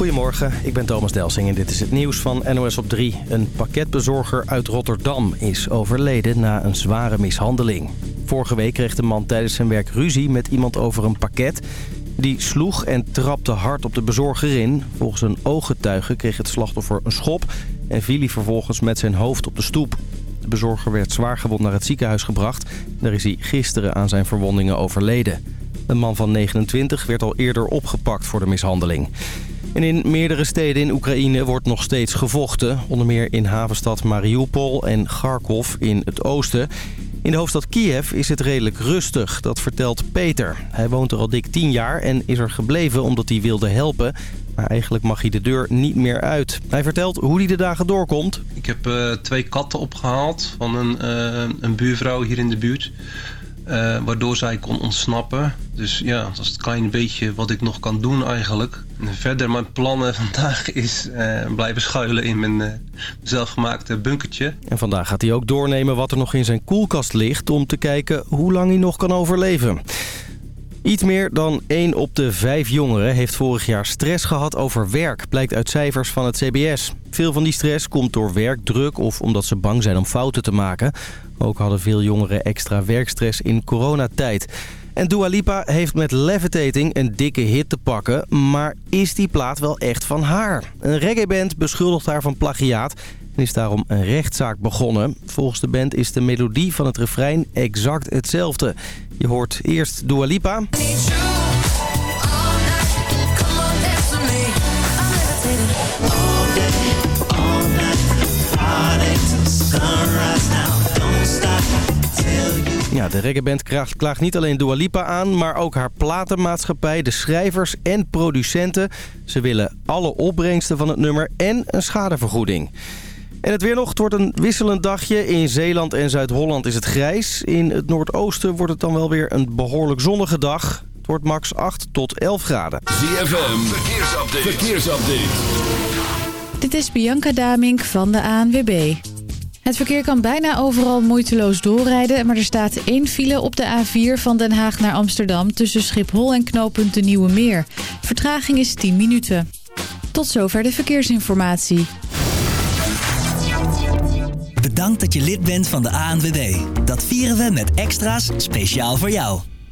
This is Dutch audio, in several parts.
Goedemorgen, ik ben Thomas Delsing en dit is het nieuws van NOS op 3. Een pakketbezorger uit Rotterdam is overleden na een zware mishandeling. Vorige week kreeg de man tijdens zijn werk ruzie met iemand over een pakket. Die sloeg en trapte hard op de bezorger in. Volgens een ooggetuige kreeg het slachtoffer een schop... en viel hij vervolgens met zijn hoofd op de stoep. De bezorger werd zwaargewond naar het ziekenhuis gebracht. Daar is hij gisteren aan zijn verwondingen overleden. Een man van 29 werd al eerder opgepakt voor de mishandeling. En in meerdere steden in Oekraïne wordt nog steeds gevochten. Onder meer in havenstad Mariupol en Kharkov in het oosten. In de hoofdstad Kiev is het redelijk rustig, dat vertelt Peter. Hij woont er al dik 10 jaar en is er gebleven omdat hij wilde helpen. Maar eigenlijk mag hij de deur niet meer uit. Hij vertelt hoe hij de dagen doorkomt. Ik heb uh, twee katten opgehaald van een, uh, een buurvrouw hier in de buurt. Uh, waardoor zij kon ontsnappen. Dus ja, dat is het kleine beetje wat ik nog kan doen eigenlijk. En verder mijn plannen vandaag is uh, blijven schuilen in mijn uh, zelfgemaakte bunkertje. En vandaag gaat hij ook doornemen wat er nog in zijn koelkast ligt... om te kijken hoe lang hij nog kan overleven. Iets meer dan 1 op de 5 jongeren heeft vorig jaar stress gehad over werk, blijkt uit cijfers van het CBS. Veel van die stress komt door werkdruk of omdat ze bang zijn om fouten te maken. Ook hadden veel jongeren extra werkstress in coronatijd. En Dua Lipa heeft met Levitating een dikke hit te pakken. Maar is die plaat wel echt van haar? Een reggae-band beschuldigt haar van plagiaat en is daarom een rechtszaak begonnen. Volgens de band is de melodie van het refrein exact hetzelfde. Je hoort eerst Dua Lipa. Ja, de reggaeband klaagt, klaagt niet alleen Dua Lipa aan, maar ook haar platenmaatschappij, de schrijvers en producenten. Ze willen alle opbrengsten van het nummer en een schadevergoeding. En het weer nog, het wordt een wisselend dagje. In Zeeland en Zuid-Holland is het grijs. In het noordoosten wordt het dan wel weer een behoorlijk zonnige dag. Het wordt max 8 tot 11 graden. ZFM, verkeersupdate. verkeersupdate. Dit is Bianca Damink van de ANWB. Het verkeer kan bijna overal moeiteloos doorrijden... maar er staat één file op de A4 van Den Haag naar Amsterdam... tussen Schiphol en knooppunt de Nieuwe Meer. Vertraging is 10 minuten. Tot zover de verkeersinformatie. Bedankt dat je lid bent van de ANWB. Dat vieren we met extra's speciaal voor jou.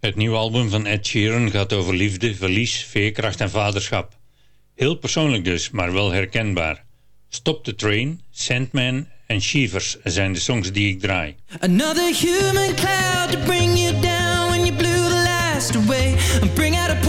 Het nieuwe album van Ed Sheeran gaat over liefde, verlies, veerkracht en vaderschap. Heel persoonlijk dus, maar wel herkenbaar. Stop the Train, Sandman en Shivers zijn de songs die ik draai. Another human cloud to bring you down when you blew the last away. And bring out a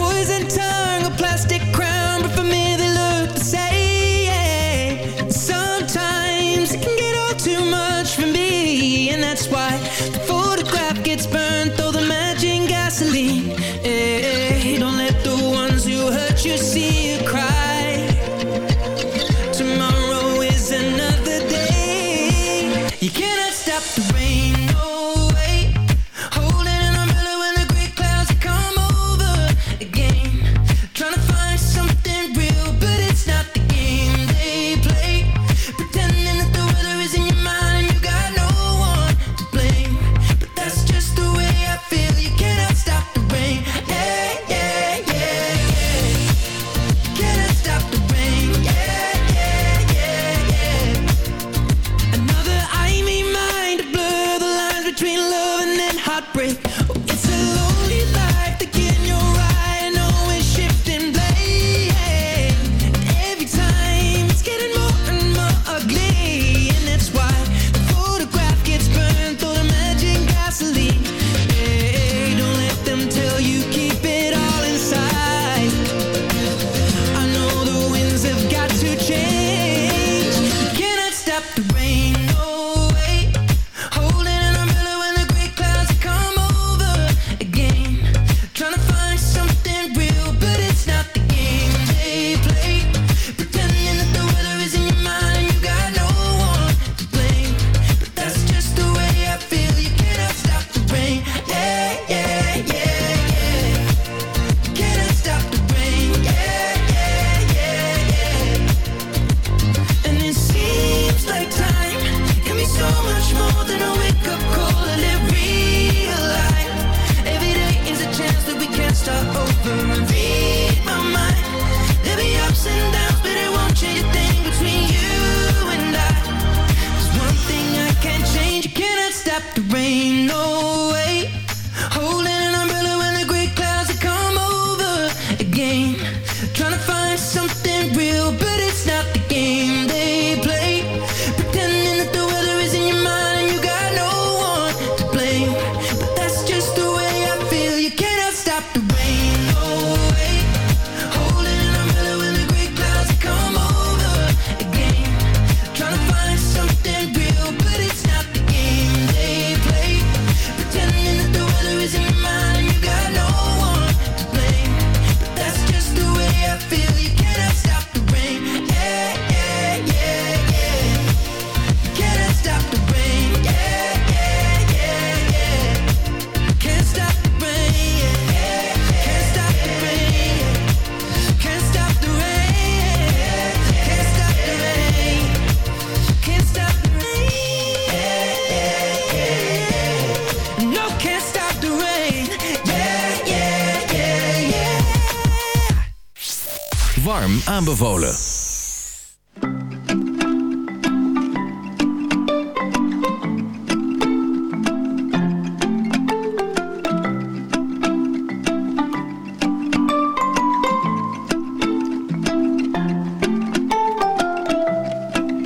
aanbevolen.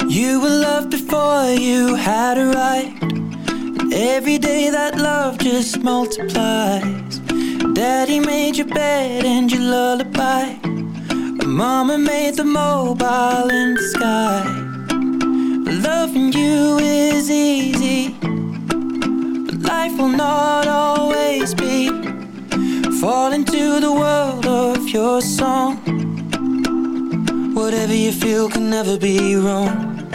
You were loved before you had arrived. And every day that love just multiplies. Daddy made your bed and your lullaby. Mama made the mobile in the sky. Loving you is easy, but life will not always be. Fall into the world of your song. Whatever you feel can never be wrong.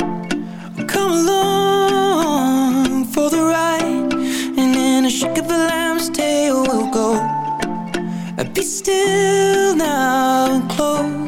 Come along for the ride, and in a shake of a lamb's tail we'll go. Be still now close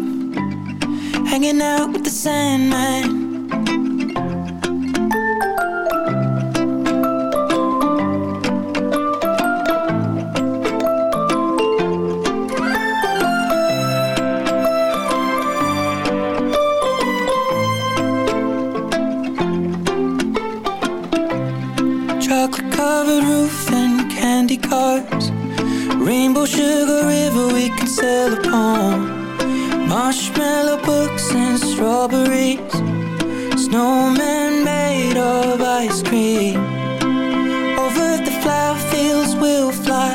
Hanging out with the Sandman. We'll fly.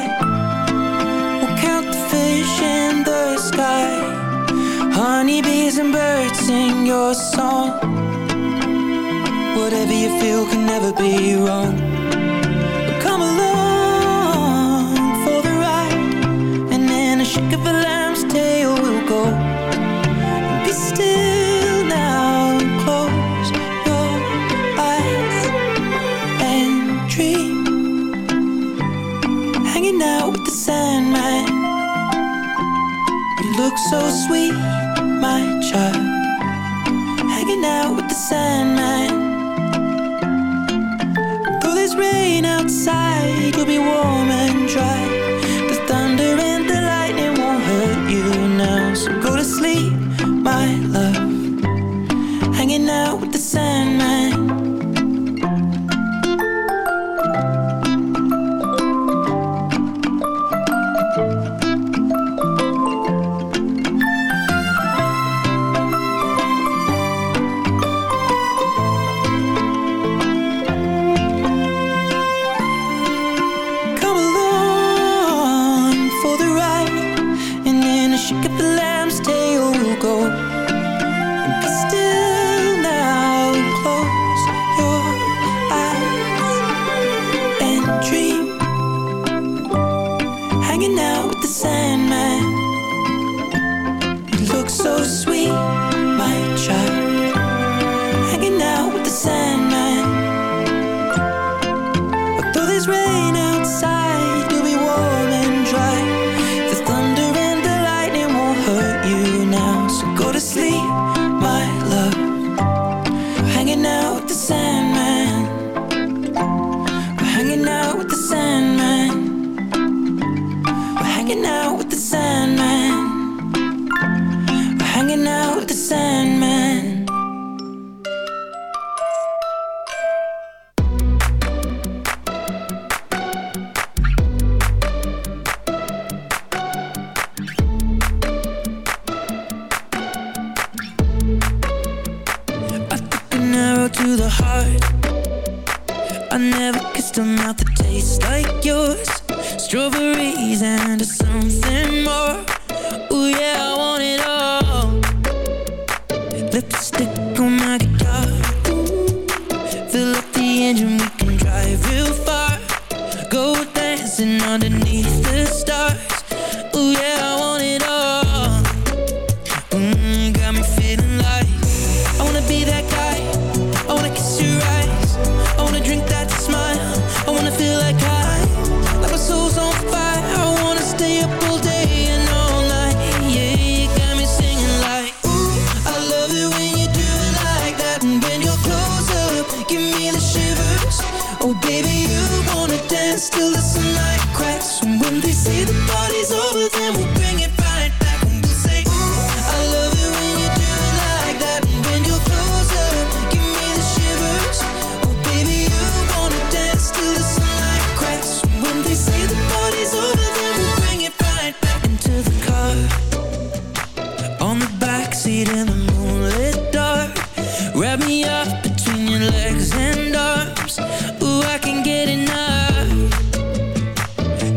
We'll count the fish in the sky. Honeybees and birds sing your song. Whatever you feel can never be wrong. So sweet, my child. Hanging out with the Sandman. Though there's rain outside, you'll be warm and dry. The thunder and the lightning won't hurt you now. So go to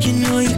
you know you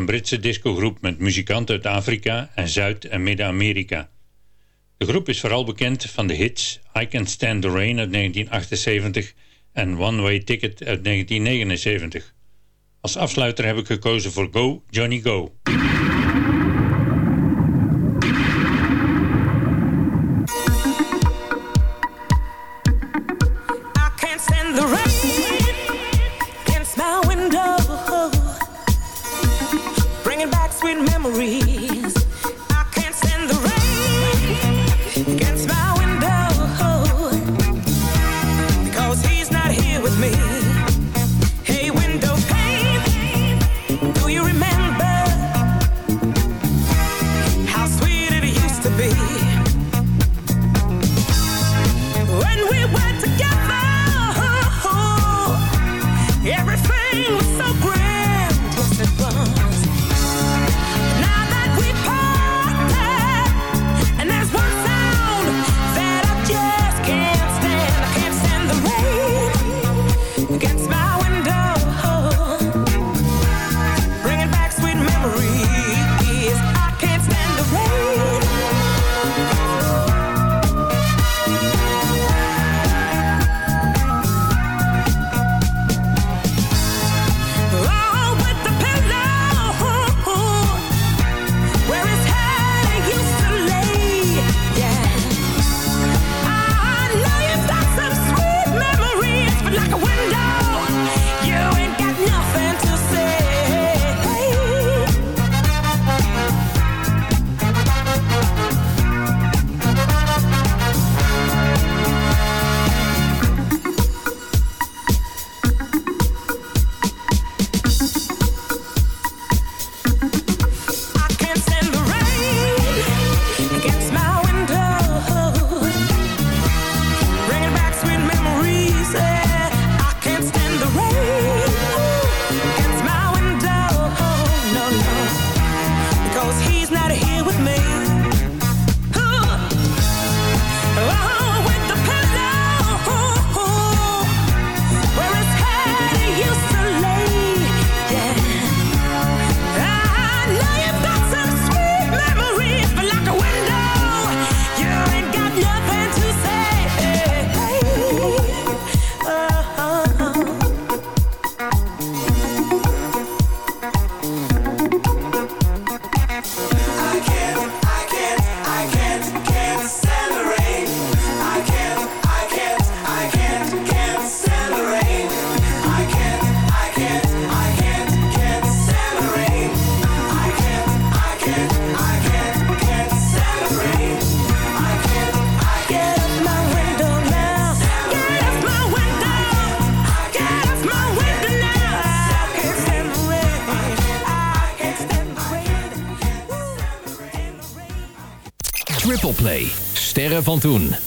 een Britse discogroep met muzikanten uit Afrika en Zuid- en Midden-Amerika. De groep is vooral bekend van de hits I Can Stand the Rain uit 1978 en One Way Ticket uit 1979. Als afsluiter heb ik gekozen voor Go Johnny Go. Kanton.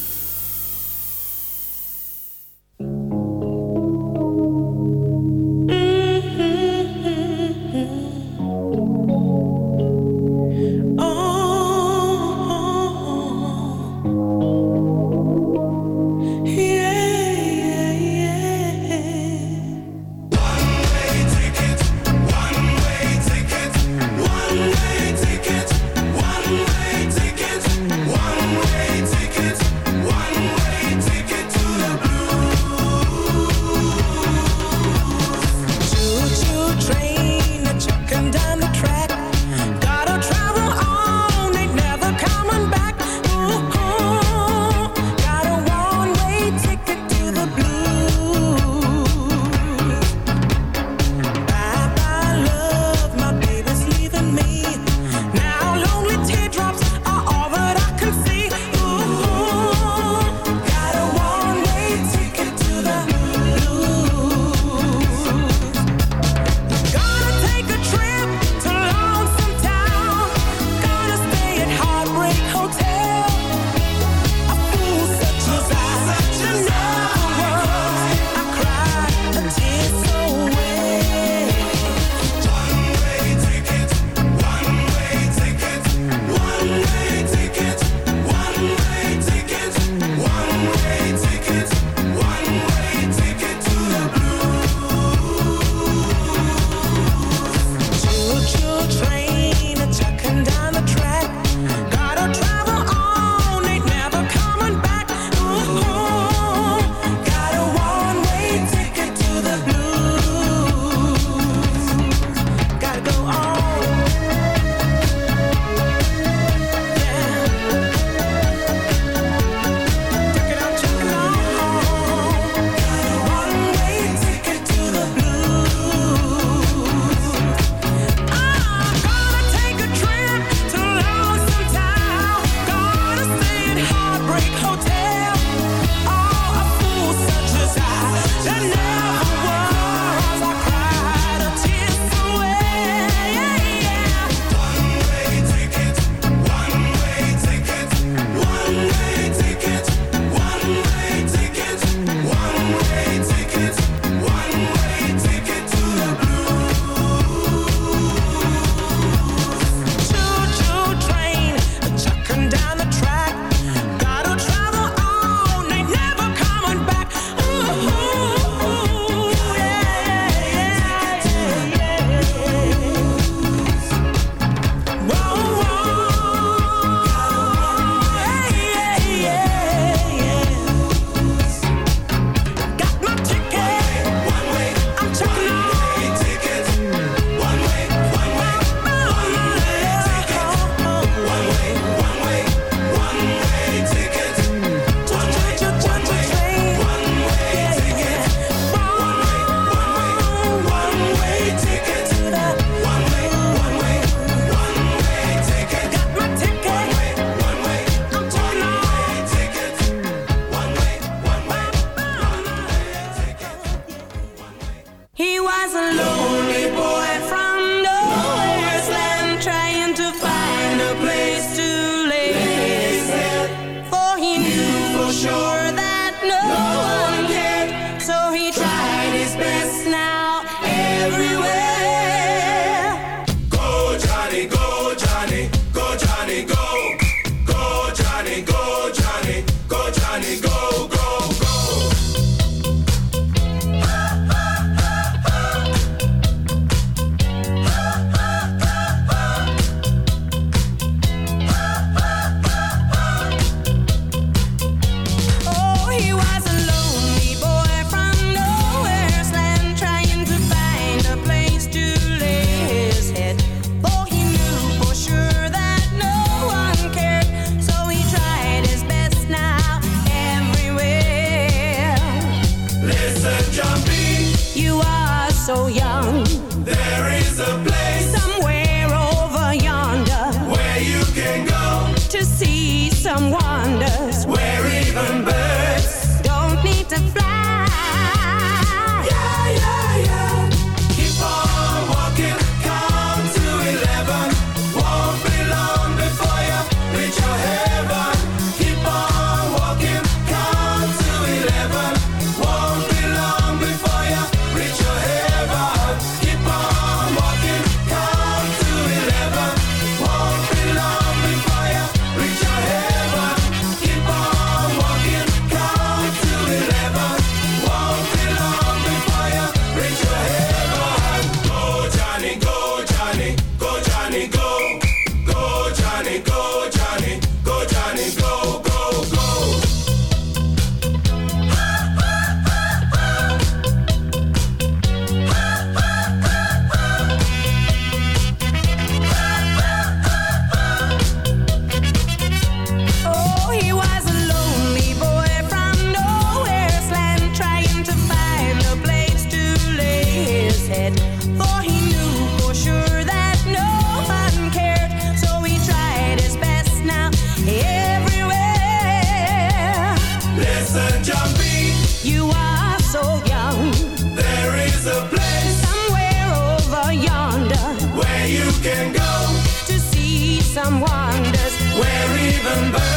even burn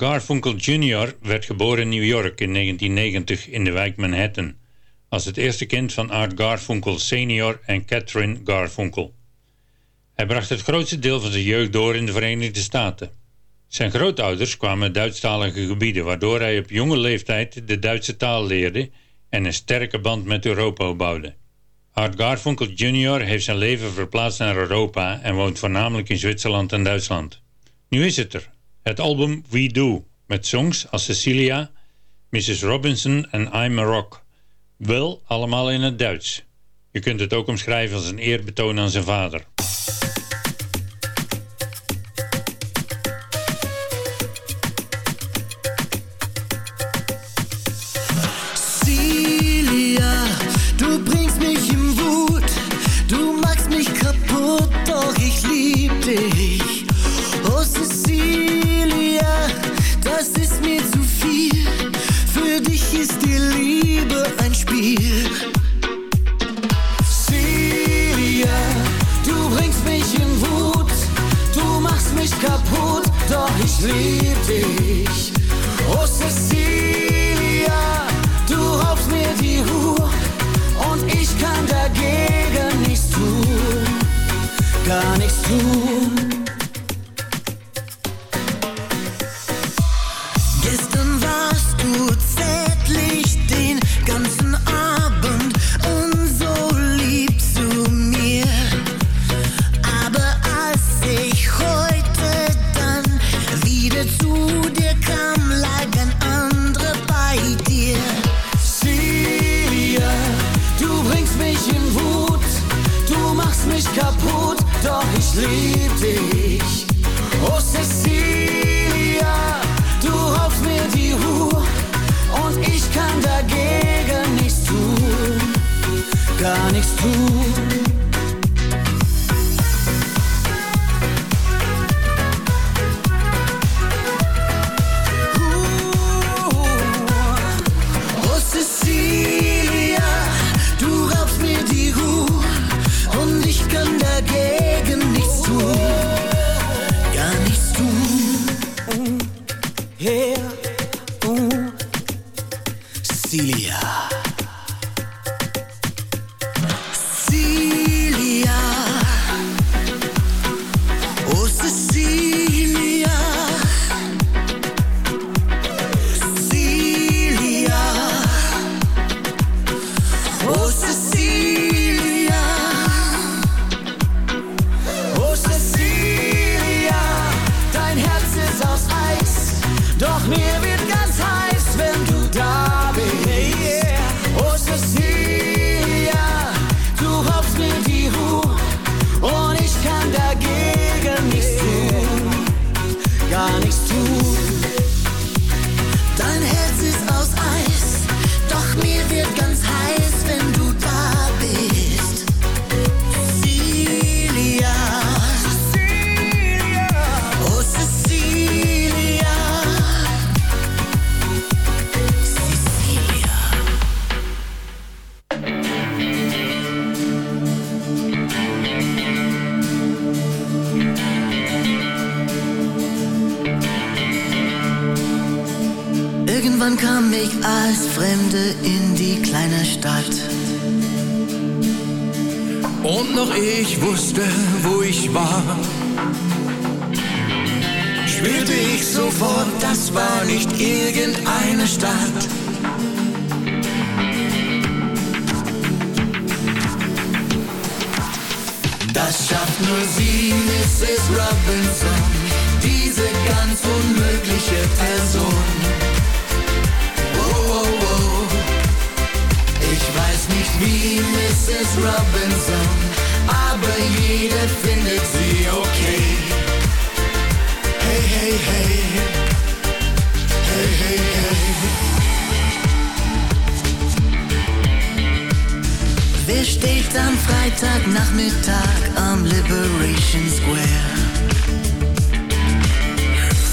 Garfunkel Jr. werd geboren in New York in 1990 in de wijk Manhattan als het eerste kind van Art Garfunkel Sr. en Catherine Garfunkel. Hij bracht het grootste deel van zijn jeugd door in de Verenigde Staten. Zijn grootouders kwamen uit Duitsstalige gebieden waardoor hij op jonge leeftijd de Duitse taal leerde en een sterke band met Europa opbouwde. Art Garfunkel Jr. heeft zijn leven verplaatst naar Europa en woont voornamelijk in Zwitserland en Duitsland. Nu is het er, het album We Do, met songs als Cecilia, Mrs. Robinson en I'm a Rock. Wel allemaal in het Duits. Je kunt het ook omschrijven als een eerbetoon aan zijn vader. dich.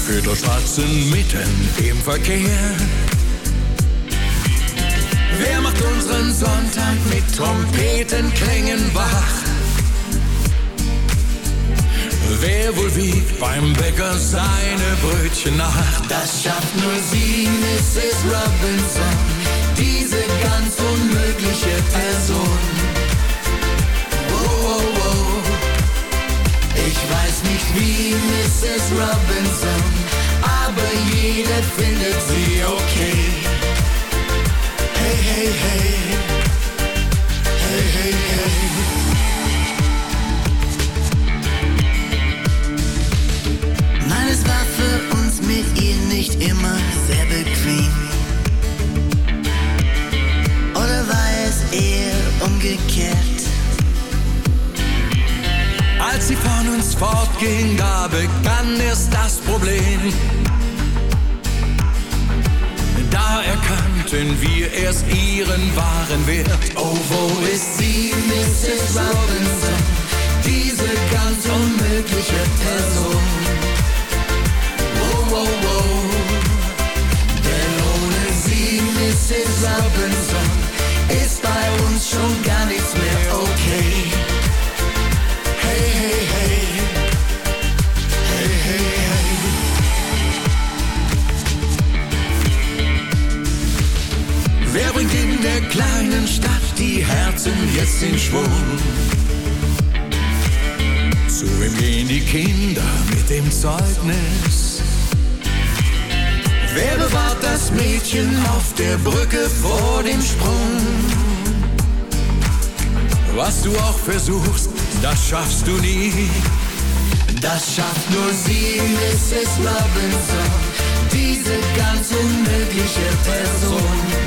Für das Schwarzen mitten im Verkehr. Wer macht unseren Sonntag mit Trompetenklängen wach? Wer wohl wiegt beim Bäcker seine Brötchen nach? Das schafft nur sie, Mrs. Robinson, diese ganz unmögliche Person. Nicht wie Mrs. Robinson, aber jeder findet sie okay. Hey, hey, hey. Hey, hey, hey. Nein, es war für uns mit ihr nicht immer sehr bequem. Oder war es eher umgekehrt? Als sie von uns fortging, da begann erst das Problem. Da erkannten wir erst ihren wahren Wert. Oh, wo ist sie, Mrs. Robinson? Diese ganz unmögliche Person. Oh, oh, oh. Denn ohne sie, Mrs. Robinson, ist bei uns schon gar nichts mehr der kleinen Stadt die Herzen jetzt in Schwung? Zu wem gehen die Kinder mit dem Zeugnis? Wer bewahrt das Mädchen auf der Brücke vor dem Sprung? Was du auch versuchst, das schaffst du nie. Das schafft nur sie, Mrs. Robinson, diese ganz unmögliche Person.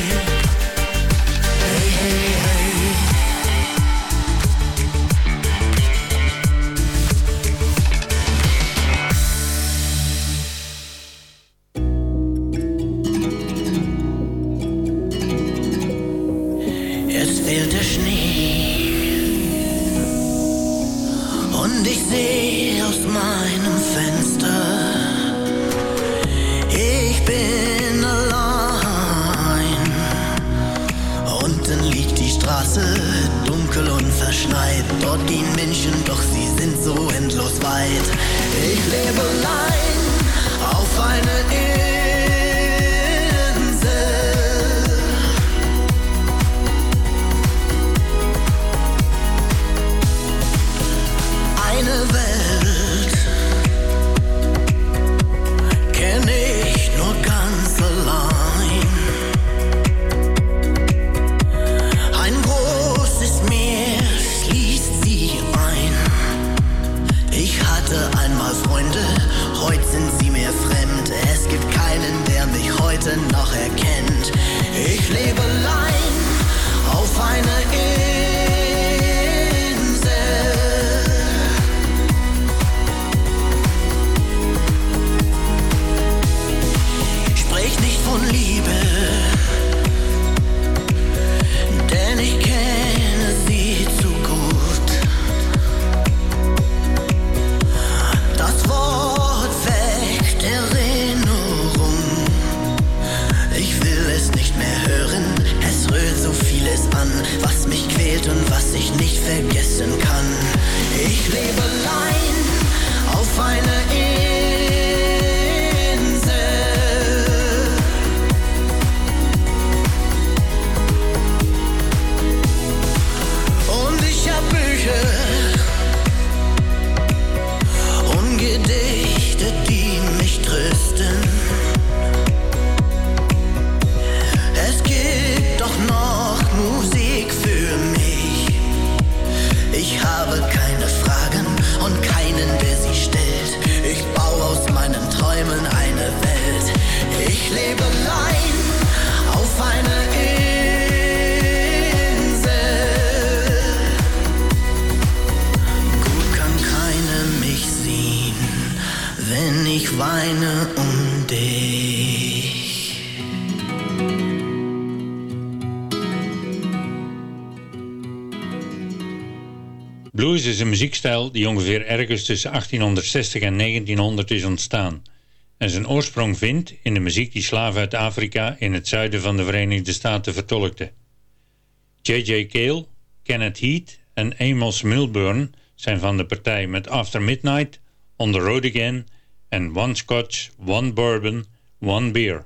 muziekstijl die ongeveer ergens tussen 1860 en 1900 is ontstaan en zijn oorsprong vindt in de muziek die slaven uit Afrika in het zuiden van de Verenigde Staten vertolkte. J.J. Cale, Kenneth Heath en Amos Milburn zijn van de partij met After Midnight, On the Road Again en One Scotch, One Bourbon, One Beer.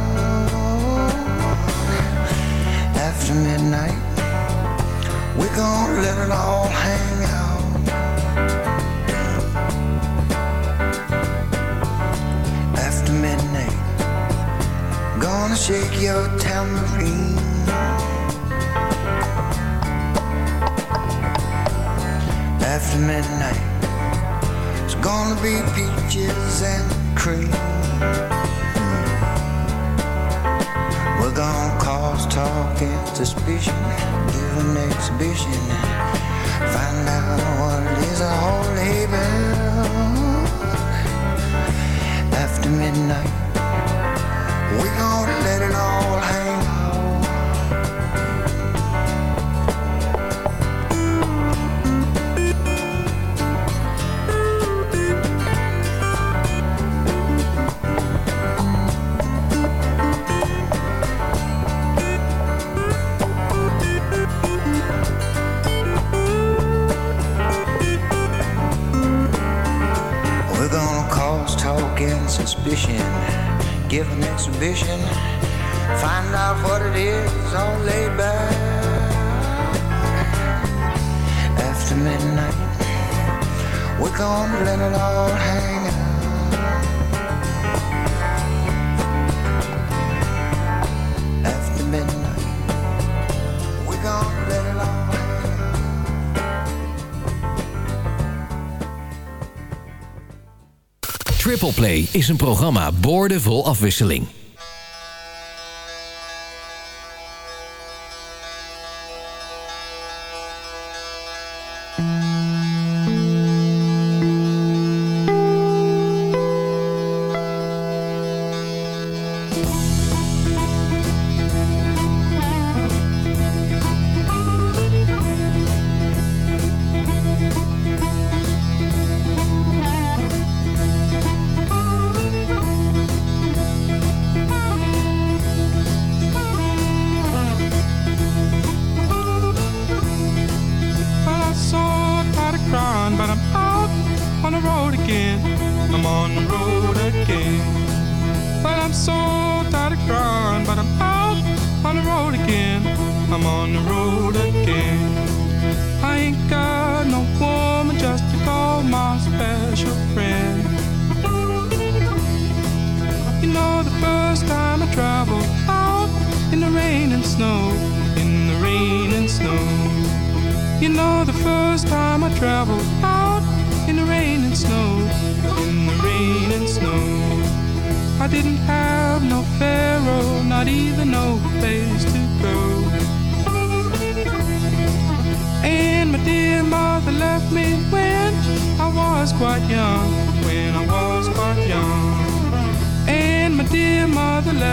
after midnight. We're gonna let it all hang out. After midnight, gonna shake your tambourine. After midnight, it's gonna be peaches and cream. We're gonna cause talk and suspicion, give an exhibition, find out what it is all about. After midnight, we're gonna let it all hang suspicion, give an exhibition, find out what it is all laid back. After midnight, we're gonna let it all hang out. Triple Play is een programma boordevol afwisseling.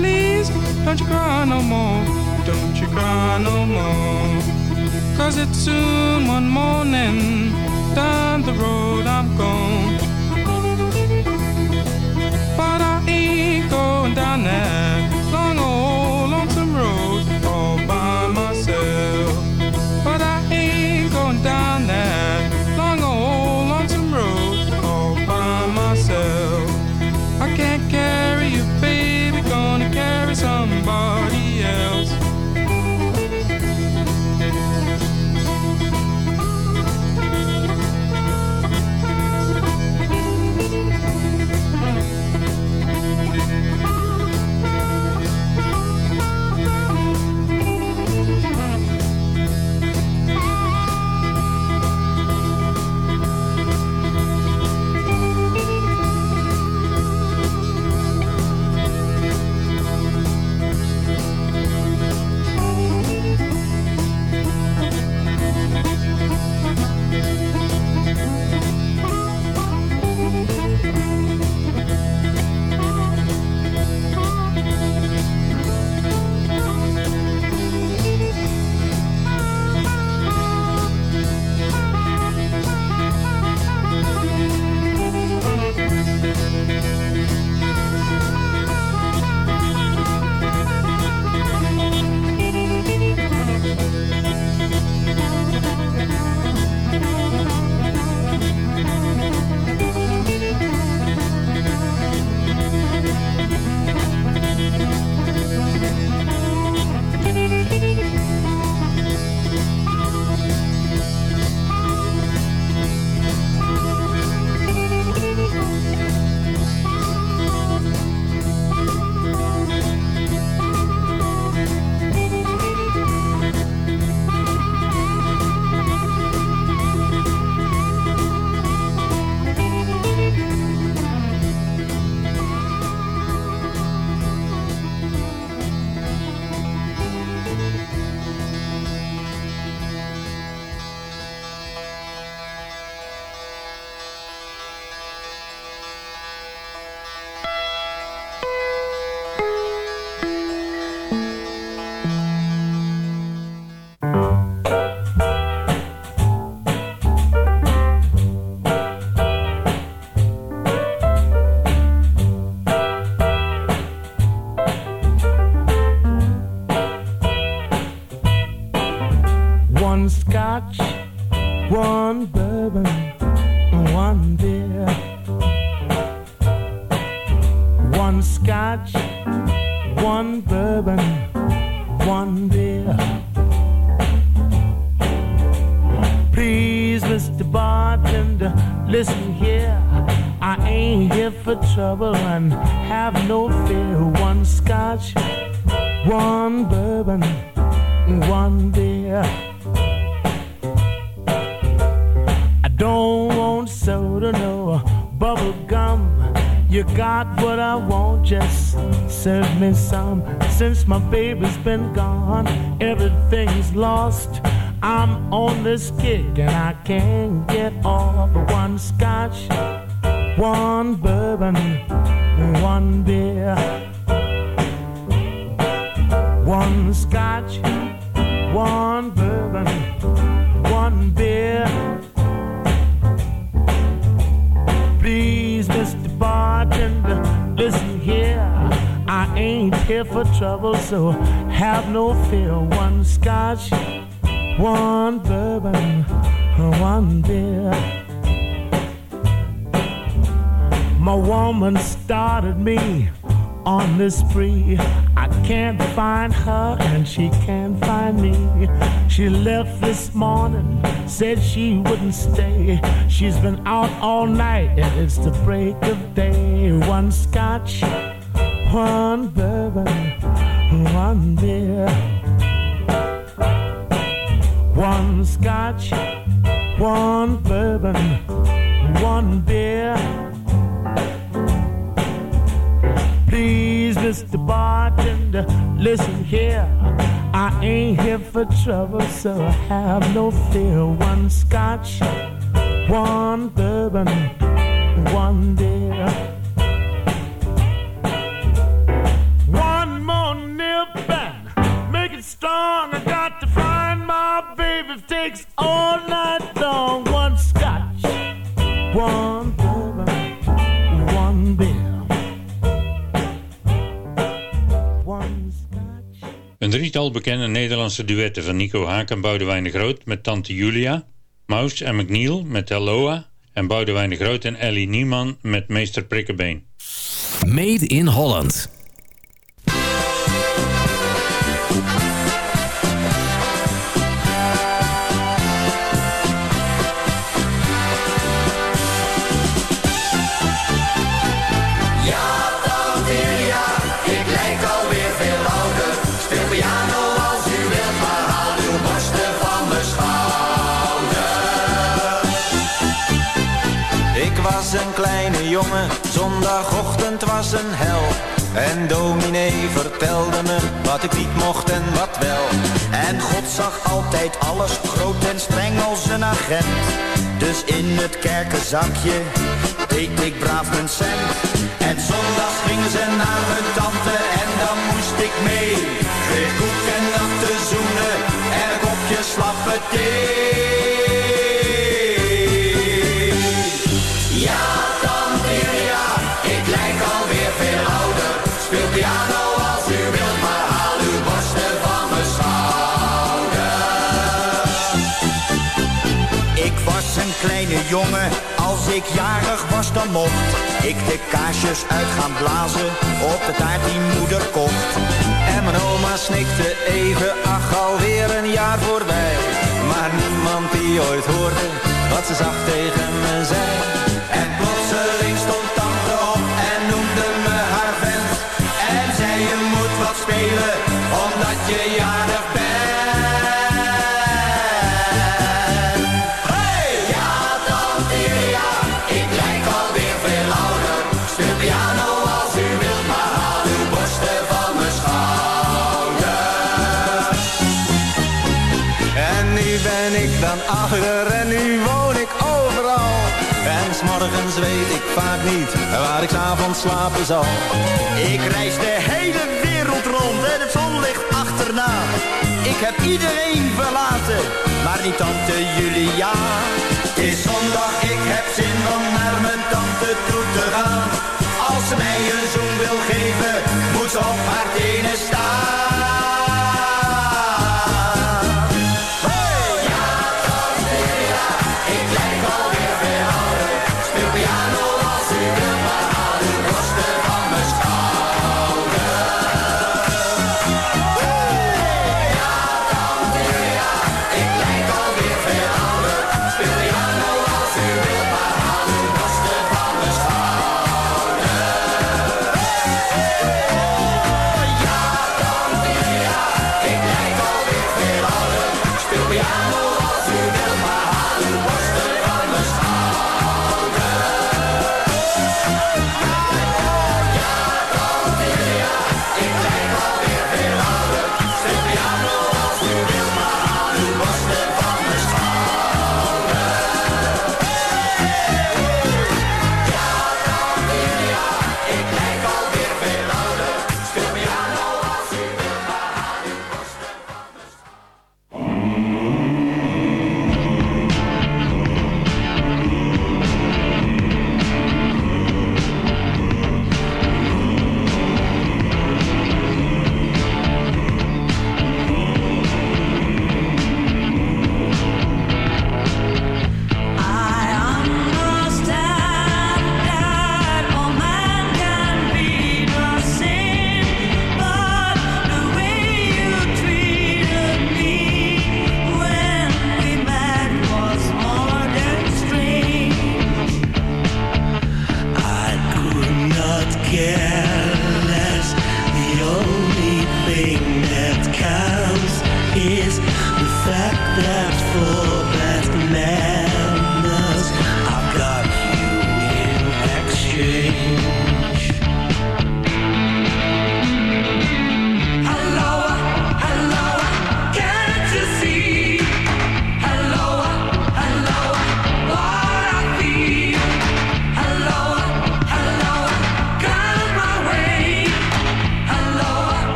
Please. Don't you cry no more. Don't you cry no more. Cause it's soon one morning. Down the road I'm gone. But I ain't going down that One scotch, one bourbon, one beer. Please, Mr. Bartender, listen here. I ain't here for trouble and have no fear. One scotch, one bourbon, one beer. I don't want soda, no bubble gum. You got what I want, just serve me some. Since my baby's been gone, everything's lost. I'm on this kick and I can't get off. One scotch, one bourbon, one beer. One scotch, one bourbon, Ain't here for trouble, so have no fear. One scotch, one bourbon, one beer. My woman started me on this spree. I can't find her and she can't find me. She left this morning, said she wouldn't stay. She's been out all night and it's the break of day. One scotch, one bourbon, one beer. One scotch, one bourbon, one beer. Please, Mr. Bartender, listen here. I ain't here for trouble, so I have no fear. One scotch, one bourbon, one beer. Drietal bekende Nederlandse duetten van Nico Haak en Boudewijn de Groot met Tante Julia, Maus en McNeil met Helloa en Boudewijn de Groot en Ellie Nieman met Meester Prikkebeen. Made in Holland. Jongen, zondagochtend was een hel. En dominee vertelde me wat ik niet mocht en wat wel. En God zag altijd alles groot en streng als een agent. Dus in het kerkenzakje deed ik braaf mijn cent. En zondags gingen ze naar mijn tante en dan moest ik mee. Kreeg koek en natte zoenen en een kopje slappe thee. Was dan mocht ik de kaarsjes uit gaan blazen op de taart die moeder kocht. En mijn oma snikte even, ach alweer een jaar voorbij. Maar niemand die ooit hoorde wat ze zacht tegen me zei. En plotseling stond tante op en noemde me haar vent. En zei je moet wat spelen, omdat je jarig waar ik s'avonds slapen zal. Ik reis de hele wereld rond en het zonlicht achterna. Ik heb iedereen verlaten, maar niet tante Julia. Het is zondag, ik heb zin om naar mijn tante toe te gaan. Als ze mij een zoen wil geven, moet ze op haar tenen staan.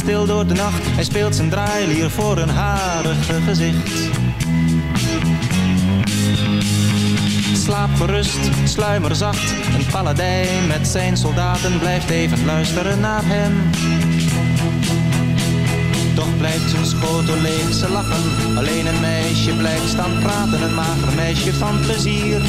stil door de nacht. Hij speelt zijn draailier voor een harige gezicht. Slaap gerust, sluimer zacht. Een paladijn met zijn soldaten blijft even luisteren naar hem. Toch blijft zijn schotel ze lachen. Alleen een meisje blijft staan praten, een mager meisje van plezier.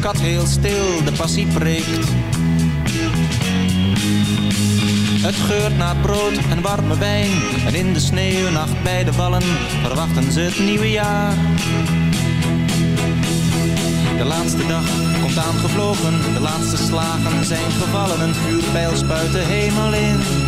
Kat heel stil de passie preekt. Het geurt naar brood en warme wijn. En in de sneeuwnacht bij de vallen Verwachten ze het nieuwe jaar. De laatste dag komt aangevlogen. De laatste slagen zijn gevallen. Een vuurpijl spuit de hemel in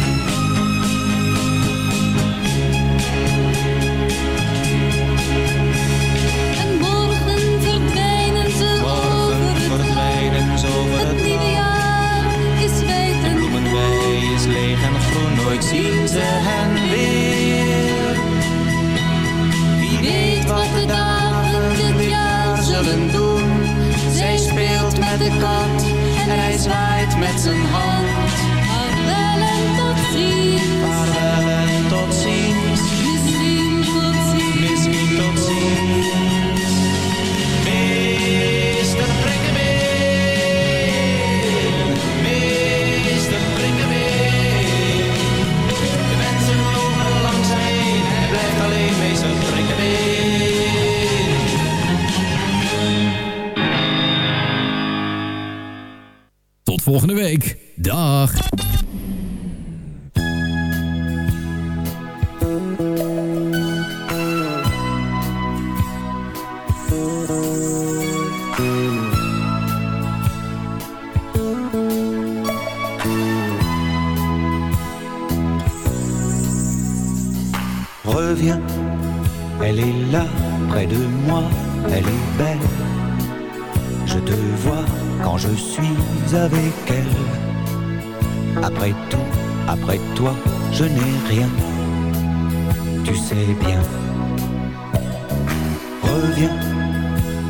avec elle. Après tout, après toi, je n'ai rien. Tu sais bien. Reviens,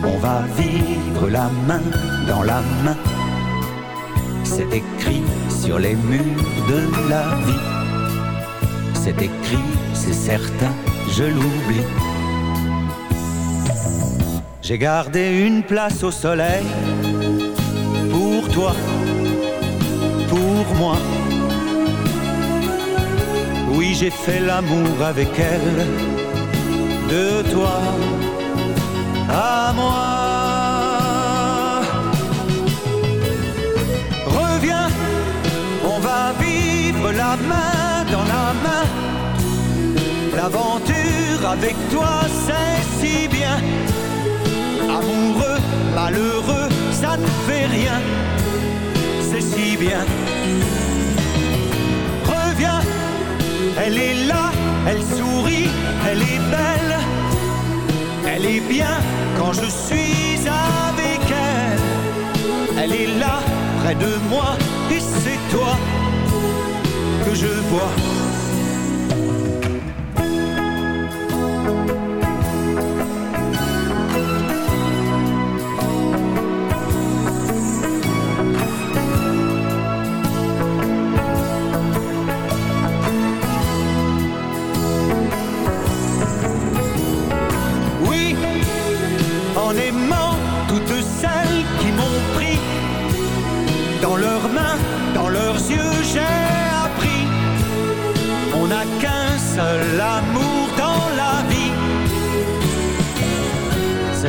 on va vivre la main dans la main. C'est écrit sur les murs de la vie. C'est écrit, c'est certain, je l'oublie. J'ai gardé une place au soleil pour moi. Oui, j'ai fait l'amour avec elle, de toi à moi. Reviens, on va vivre la main dans la main. L'aventure avec toi, c'est si bien. Amoureux, malheureux, ça ne fait rien. Si bien. Reviens, elle est là, elle sourit, elle est belle. Elle est bien quand je suis avec elle. Elle est là, près de moi, et c'est toi que je vois.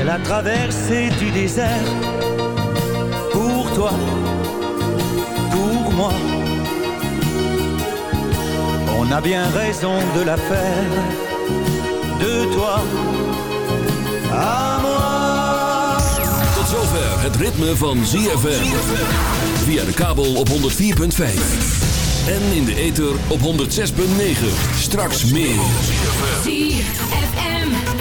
La traversée du désert. Pour toi, pour moi. On a bien raison de la faire, de toi à moi. Tot zover het ritme van ZFM. Via de kabel op 104.5. En in de ether op 106.9. Straks meer.